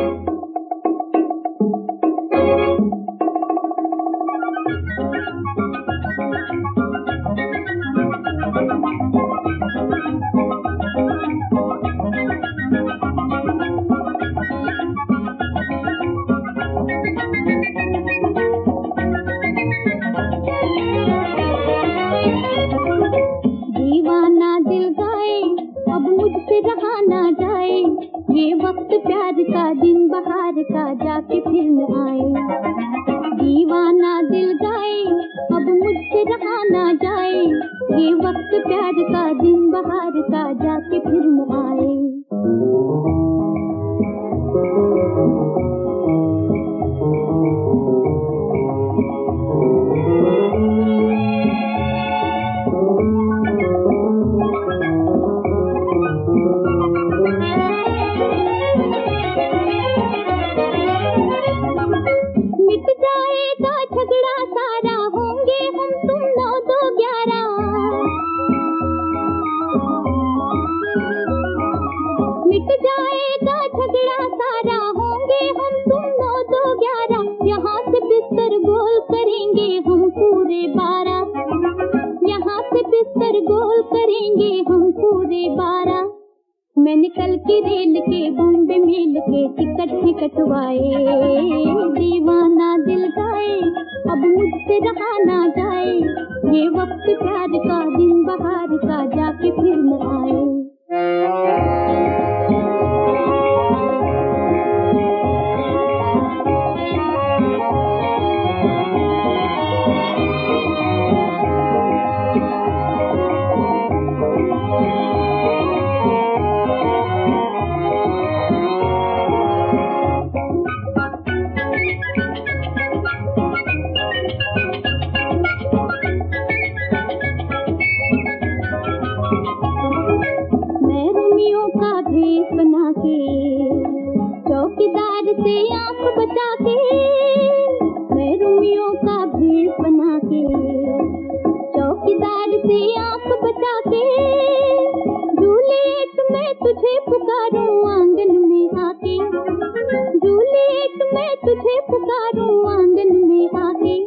दीवाना प्यार का दिन, बहार का जाके फिर न आए। दीवाना दिल गाए अब मुझसे रहा ना जाए। ये वक्त प्यार का दिन, बाहर का जाके फिर न आए। झगड़ा सारा होंगे हम तुम नौ दो ग्यारह। यहाँ से बिस्तर गोल करेंगे हम पूरे बारह। यहाँ से बिस्तर गोल करेंगे हम पूरे बारह। मैंने कल की रेल के बॉम्बे मेल के टिकट ही कटवाए दीवाना दिल गाए, अब मुझसे रहा ना जाए। ये वक्त प्यार का दिन, बहार का जाके फिर न आए से आँख बचा के मैं का भेष बना के चौकीदार से आँख बचा के जूलियट मैं तुझे पुकारूं आँगन में आके जूलियट मैं तुझे पुकारूं आँगन में आके,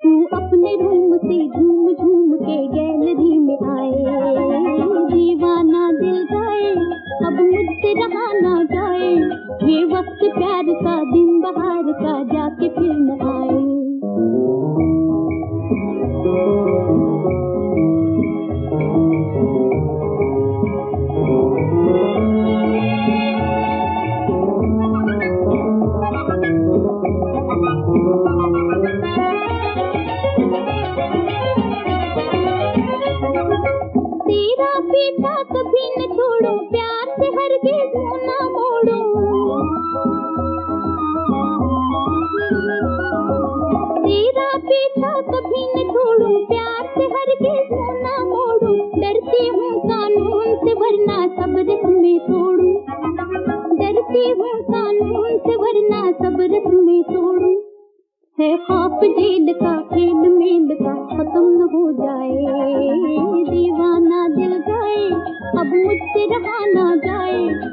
तू अपने रूम से झूम झूम के गैलरी ये वक्त प्यार का दिन, बहार का जाके फिर न आए। तेरा पीछा कभी न छोड़ो, प्यार से हर मुँह ना तेरा पीछा कभी न छोड़ो, प्यार से हर मुँह ना मोड़ो। डरती हूँ कानून से, वरना सब में तोड़ू। डरती हूँ कानून से, वरना सब रस्म में तोड़ू। है खौफ जेल का, खेल मेल का, खत्म न हो जाए। दीवाना दिल जाए, अब मुझसे रहा ना जाए।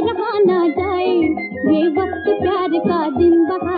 रहा ना जाए। ये वक्त प्यार का दिन बहा